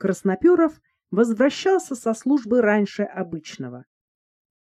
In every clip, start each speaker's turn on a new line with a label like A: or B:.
A: Красноперов возвращался со службы раньше обычного.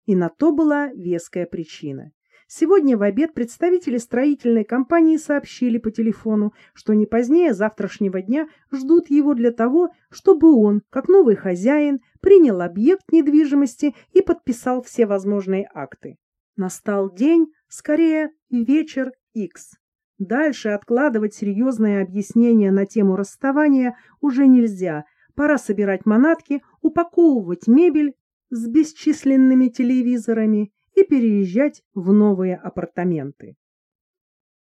A: И на то была веская причина. Сегодня в обед представители строительной компании сообщили по телефону, что не позднее завтрашнего дня ждут его для того, чтобы он, как новый хозяин, принял объект недвижимости и подписал все возможные акты. Настал день, скорее вечер X. Дальше откладывать серьезное объяснение на тему расставания уже нельзя. Пора собирать манатки, упаковывать мебель с бесчисленными телевизорами и переезжать в новые апартаменты.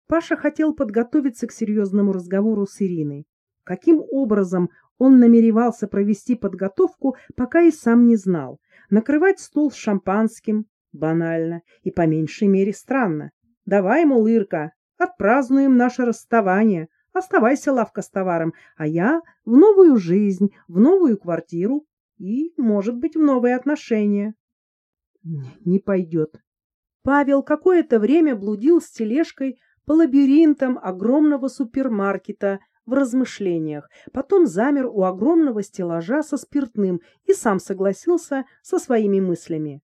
A: Паша хотел подготовиться к серьезному разговору с Ириной. Каким образом он намеревался провести подготовку, пока и сам не знал. Накрывать стол с шампанским банально и по меньшей мере странно. Давай, мол, Ирка, отпразднуем наше расставание. Оставайся, лавка с товаром, а я в новую жизнь, в новую квартиру и, может быть, в новые отношения. Не пойдет. Павел какое-то время блудил с тележкой по лабиринтам огромного супермаркета в размышлениях, потом замер у огромного стеллажа со спиртным и сам согласился со своими мыслями.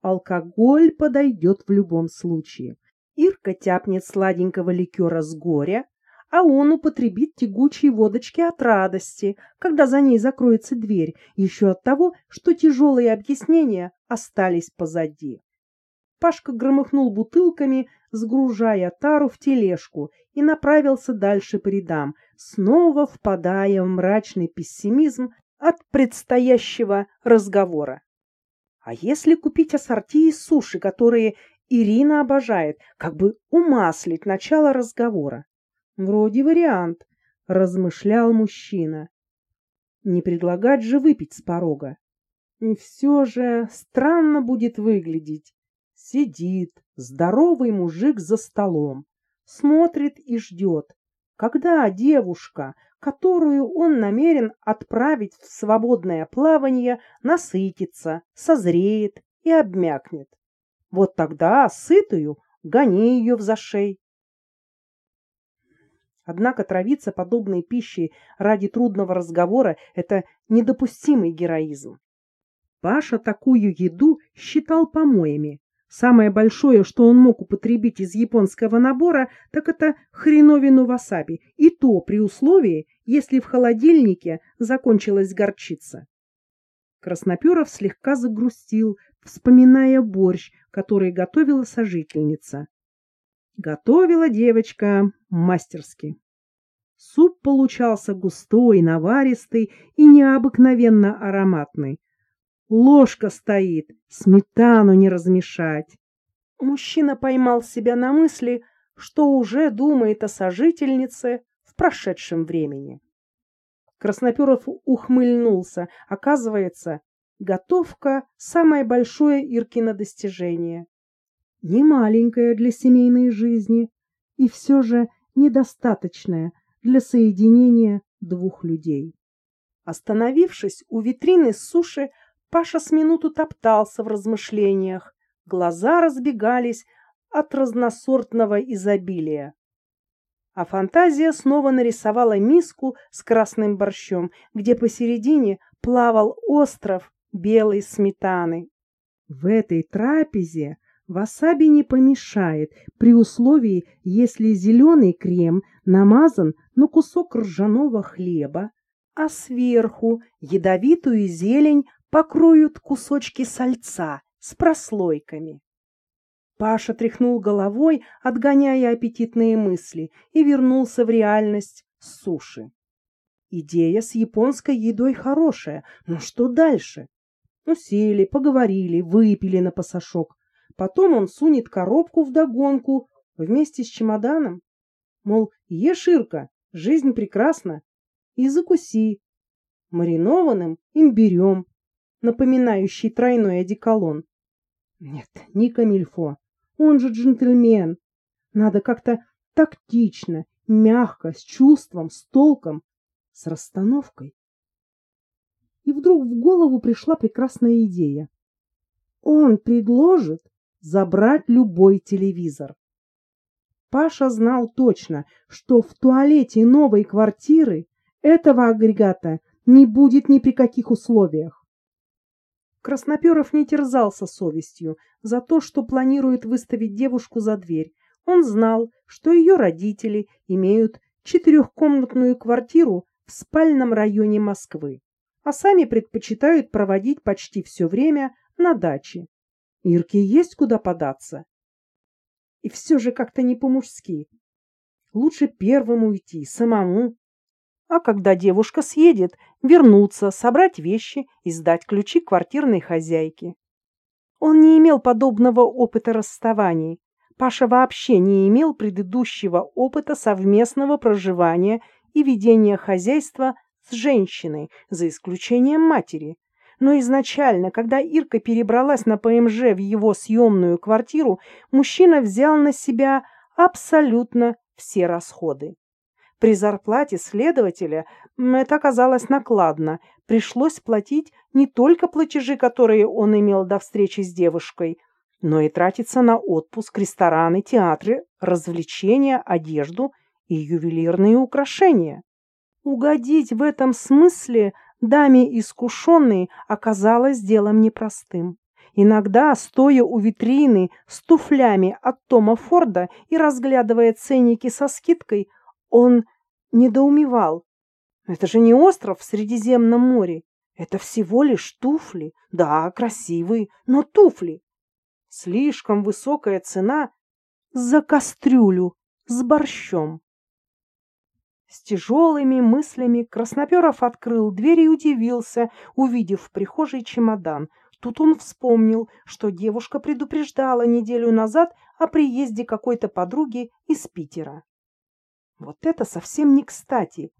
A: Алкоголь подойдет в любом случае. Ирка тяпнет сладенького ликера с горя, а он употребит тягучей водочки от радости, когда за ней закроется дверь, еще от того, что тяжелые объяснения остались позади. Пашка громыхнул бутылками, сгружая тару в тележку, и направился дальше по рядам, снова впадая в мрачный пессимизм от предстоящего разговора. А если купить ассорти из суши, которые Ирина обожает, как бы умаслить начало разговора? Вроде вариант, размышлял мужчина. Не предлагать же выпить с порога. И все же странно будет выглядеть. Сидит здоровый мужик за столом, смотрит и ждет, когда девушка, которую он намерен отправить в свободное плавание, насытится, созреет и обмякнет. Вот тогда сытую гони ее в зашей. Однако травиться подобной пищей ради трудного разговора – это недопустимый героизм. Паша такую еду считал помоями. Самое большое, что он мог употребить из японского набора, так это хреновину васаби, и то при условии, если в холодильнике закончилась горчица. Красноперов слегка загрустил, вспоминая борщ, который готовила сожительница. Готовила девочка мастерски. Суп получался густой, наваристый и необыкновенно ароматный. Ложка стоит, сметану не размешать. Мужчина поймал себя на мысли, что уже думает о сожительнице в прошедшем времени. Красноперов ухмыльнулся. Оказывается, готовка — самое большое Иркино достижение. Не маленькое для семейной жизни, и все же недостаточное для соединения двух людей. Остановившись у витрины с суши, Паша с минуту топтался в размышлениях. Глаза разбегались от разносортного изобилия. А фантазия снова нарисовала миску с красным борщом, где посередине плавал остров белой сметаны. В этой трапезе васаби не помешает, при условии, если зеленый крем намазан на кусок ржаного хлеба, а сверху ядовитую зелень покроют кусочки сальца с прослойками. Паша тряхнул головой, отгоняя аппетитные мысли, и вернулся в реальность с суши. Идея с японской едой хорошая, но что дальше? Ну, сели, поговорили, выпили на пасашок. Потом он сунет коробку в догонку вместе с чемоданом. Мол, ешь, Ирка, жизнь прекрасна. И закуси маринованным имбирем напоминающий тройной одеколон. Нет, не камильфо. Он же джентльмен. Надо как-то тактично, мягко, с чувством, с толком, с расстановкой. И вдруг в голову пришла прекрасная идея. Он предложит забрать любой телевизор. Паша знал точно, что в туалете новой квартиры этого агрегата Не будет ни при каких условиях. Красноперов не терзался совестью за то, что планирует выставить девушку за дверь. Он знал, что ее родители имеют четырехкомнатную квартиру в спальном районе Москвы, а сами предпочитают проводить почти все время на даче. Ирке есть куда податься. И все же как-то не по-мужски. Лучше первым уйти, самому. А когда девушка съедет, вернуться, собрать вещи и сдать ключи квартирной хозяйке. Он не имел подобного опыта расставаний. Паша вообще не имел предыдущего опыта совместного проживания и ведения хозяйства с женщиной, за исключением матери. Но изначально, когда Ирка перебралась на ПМЖ в его съемную квартиру, мужчина взял на себя абсолютно все расходы. При зарплате следователя это оказалось накладно. Пришлось платить не только платежи, которые он имел до встречи с девушкой, но и тратиться на отпуск, рестораны, театры, развлечения, одежду и ювелирные украшения. Угодить в этом смысле даме искушенной оказалось делом непростым. Иногда, стоя у витрины с туфлями от Тома Форда и разглядывая ценники со скидкой, он недоумевал. Это же не остров в Средиземном море. Это всего лишь туфли. Да, красивые, но туфли. Слишком высокая цена за кастрюлю с борщом. С тяжелыми мыслями Красноперов открыл дверь и удивился, увидев в прихожей чемодан. Тут он вспомнил, что девушка предупреждала неделю назад о приезде какой-то подруги из Питера. Вот это совсем не кстати.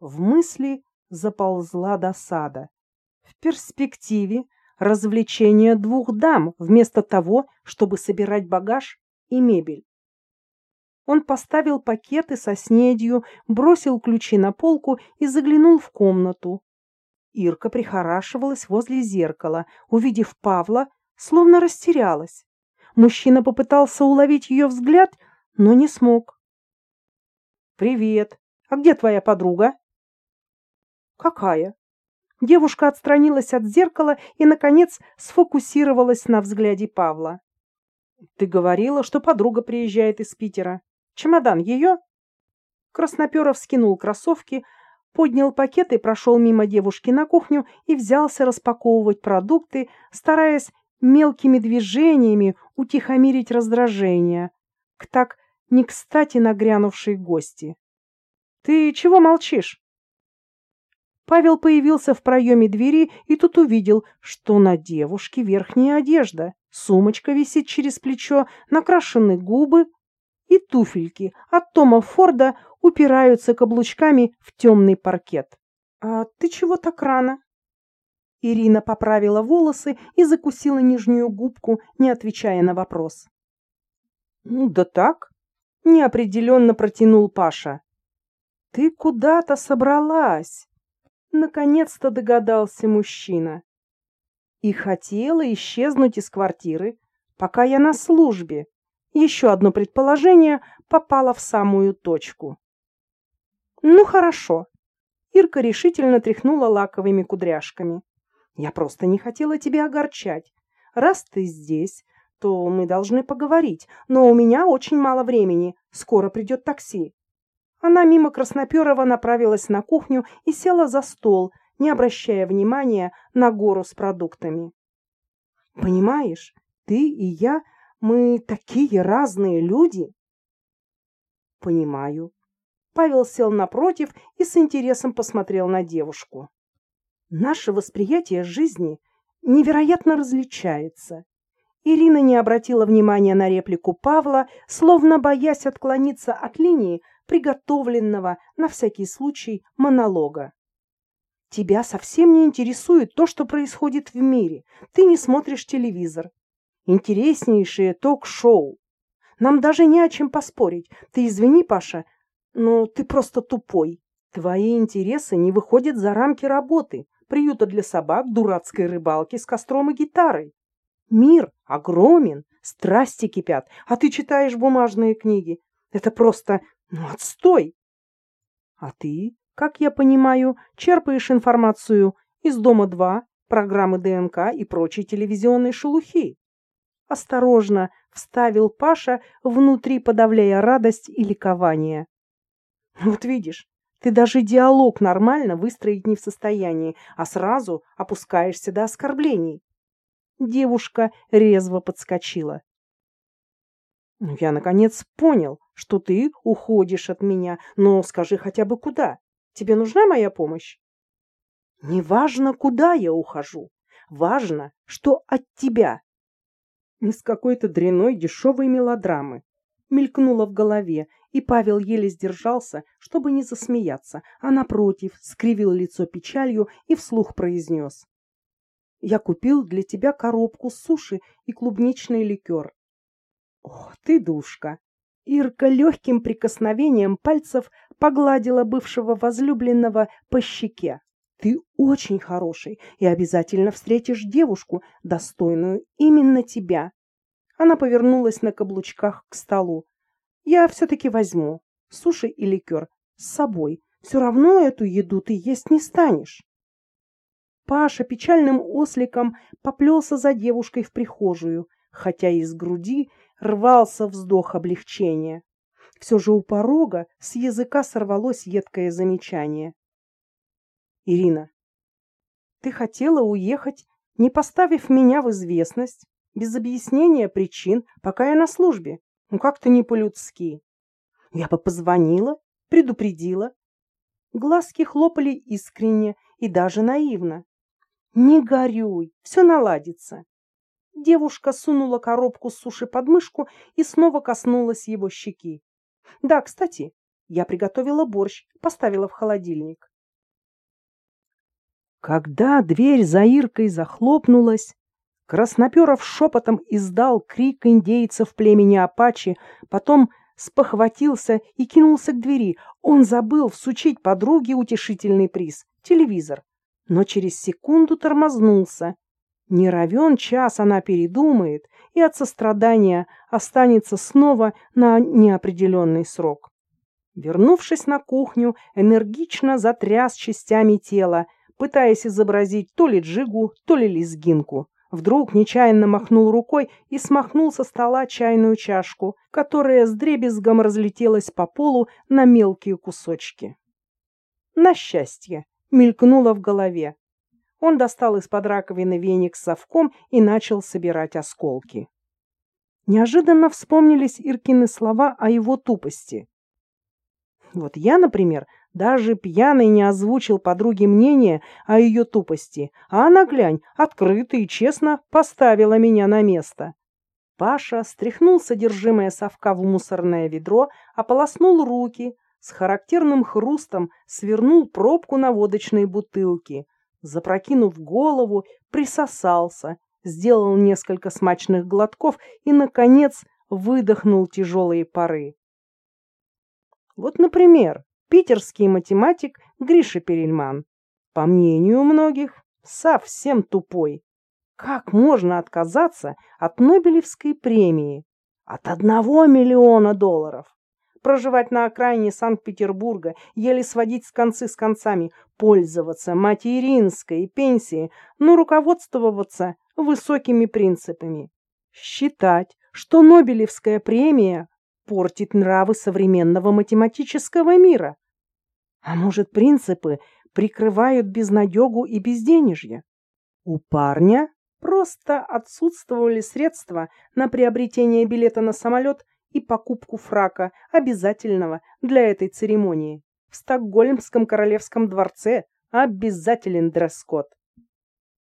A: В мысли заползла досада. В перспективе развлечение двух дам вместо того, чтобы собирать багаж и мебель. Он поставил пакеты со снедью, бросил ключи на полку и заглянул в комнату. Ирка прихорашивалась возле зеркала, увидев Павла, словно растерялась. Мужчина попытался уловить ее взгляд, но не смог. «Привет. А где твоя подруга?» «Какая?» Девушка отстранилась от зеркала и, наконец, сфокусировалась на взгляде Павла. «Ты говорила, что подруга приезжает из Питера. Чемодан ее?» Красноперов скинул кроссовки, поднял пакет и прошел мимо девушки на кухню и взялся распаковывать продукты, стараясь мелкими движениями утихомирить раздражение. К так не кстати нагрянувшие гости. «Ты чего молчишь?» Павел появился в проеме двери и тут увидел, что на девушке верхняя одежда, сумочка висит через плечо, накрашены губы и туфельки от Тома Форда упираются каблучками в темный паркет. «А ты чего так рано?» Ирина поправила волосы и закусила нижнюю губку, не отвечая на вопрос. «Ну да так неопределенно протянул Паша. Ты куда-то собралась? Наконец-то догадался мужчина. И хотела исчезнуть из квартиры, пока я на службе. Еще одно предположение попало в самую точку. Ну хорошо. Ирка решительно тряхнула лаковыми кудряшками. Я просто не хотела тебя огорчать. Раз ты здесь, то мы должны поговорить, но у меня очень мало времени, скоро придет такси. Она мимо Красноперова направилась на кухню и села за стол, не обращая внимания на гору с продуктами. Понимаешь, ты и я, мы такие разные люди. Понимаю. Павел сел напротив и с интересом посмотрел на девушку. Наше восприятие жизни невероятно различается. Ирина не обратила внимания на реплику Павла, словно боясь отклониться от линии приготовленного на всякий случай монолога. Тебя совсем не интересует то, что происходит в мире. Ты не смотришь телевизор. Интереснейшее ток-шоу. Нам даже не о чем поспорить. Ты извини, Паша, но ты просто тупой. Твои интересы не выходят за рамки работы, приюта для собак, дурацкой рыбалки с костром и гитарой. Мир огромен, страсти кипят, а ты читаешь бумажные книги. Это просто ну, отстой. А ты как я понимаю, черпаешь информацию из Дома-2, программы ДНК и прочей телевизионной шелухи. Осторожно вставил Паша, внутри подавляя радость и ликование. Вот видишь, ты даже диалог нормально выстроить не в состоянии, а сразу опускаешься до оскорблений. Девушка резво подскочила. «Ну, я, наконец, понял, что ты уходишь от меня, но скажи хотя бы куда. Тебе нужна моя помощь? Неважно, куда я ухожу. Важно, что от тебя. Из какой-то дряной дешевой мелодрамы. Мелькнуло в голове, и Павел еле сдержался, чтобы не засмеяться, а напротив скривил лицо печалью и вслух произнес. «Я купил для тебя коробку суши и клубничный ликер. Ох, ты душка! Ирка легким прикосновением пальцев погладила бывшего возлюбленного по щеке. Ты очень хороший и обязательно встретишь девушку, достойную именно тебя. Она повернулась на каблучках к столу. Я все-таки возьму суши и ликер с собой. Все равно эту еду ты есть не станешь. Паша печальным осликом поплелся за девушкой в прихожую, хотя из груди рвался вздох облегчения. Все же у порога с языка сорвалось едкое замечание. «Ирина, ты хотела уехать, не поставив меня в известность, без объяснения причин, пока я на службе. Ну как-то не по-людски. Я бы позвонила, предупредила. Глазки хлопали искренне и даже наивно. Не горюй, все наладится. Девушка сунула коробку с суши под мышку и снова коснулась его щеки. Да, кстати, я приготовила борщ, поставила в холодильник. Когда дверь за Иркой захлопнулась, Красноперов шепотом издал крик индейцев племени Апачи, потом спохватился и кинулся к двери. Он забыл всучить подруге утешительный приз — телевизор. Но через секунду тормознулся не равен час она передумает и от сострадания останется снова на неопределенный срок. Вернувшись на кухню, энергично затряс частями тела, пытаясь изобразить то ли джигу, то ли лезгинку. Вдруг нечаянно махнул рукой и смахнул со стола чайную чашку, которая с дребезгом разлетелась по полу на мелкие кусочки. На счастье, мелькнуло в голове. Он достал из-под раковины веник с совком и начал собирать осколки. Неожиданно вспомнились Иркины слова о его тупости. Вот я, например, даже пьяный не озвучил подруге мнение о ее тупости, а она, глянь, открыто и честно поставила меня на место. Паша стряхнул содержимое совка в мусорное ведро, ополоснул руки, с характерным хрустом свернул пробку на водочной бутылке, запрокинув голову, присосался, сделал несколько смачных глотков и, наконец, выдохнул тяжелые пары. Вот, например, питерский математик Гриша Перельман. По мнению многих, совсем тупой. Как можно отказаться от Нобелевской премии? От одного миллиона долларов проживать на окраине Санкт-Петербурга, еле сводить с концы с концами, пользоваться материнской пенсией, но руководствоваться высокими принципами. Считать, что Нобелевская премия портит нравы современного математического мира. А может, принципы прикрывают безнадегу и безденежье? У парня просто отсутствовали средства на приобретение билета на самолет и покупку фрака, обязательного для этой церемонии. В Стокгольмском королевском дворце обязателен дресс-код.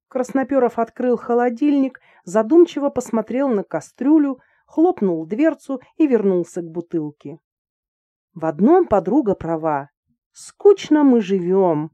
A: Красноперов открыл холодильник, задумчиво посмотрел на кастрюлю, хлопнул дверцу и вернулся к бутылке. В одном подруга права. Скучно мы живем,